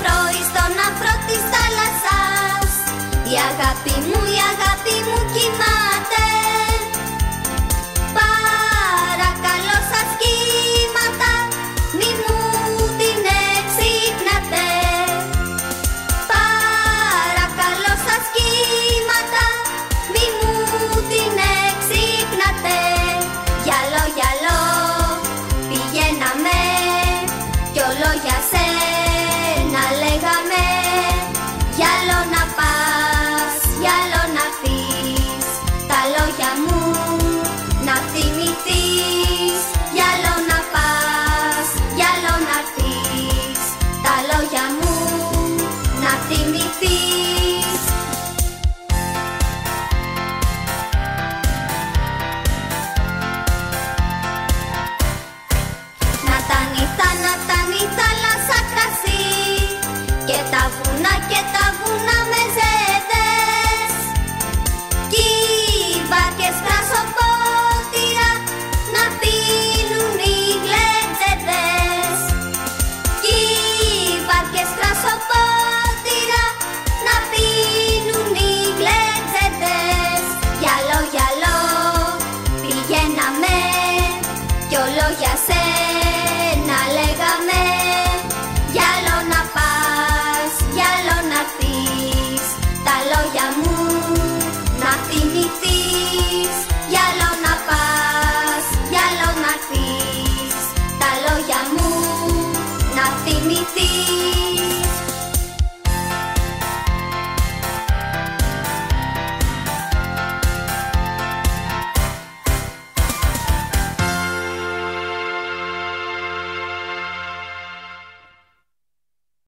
τρώει στον αφρό της θάλασσας. Η αγάπη μου, η αγάπη μου κοιμάται Παρακαλώ σας κύματα μη μου την εξυπνάτε Παρακαλώ σας κύματα μη μου την εξυπνάτε Γυαλό, γυαλό πηγαίναμε κι ολόγια. Τα να ήταν θάλασσα κρασί και τα βουνά και τα Música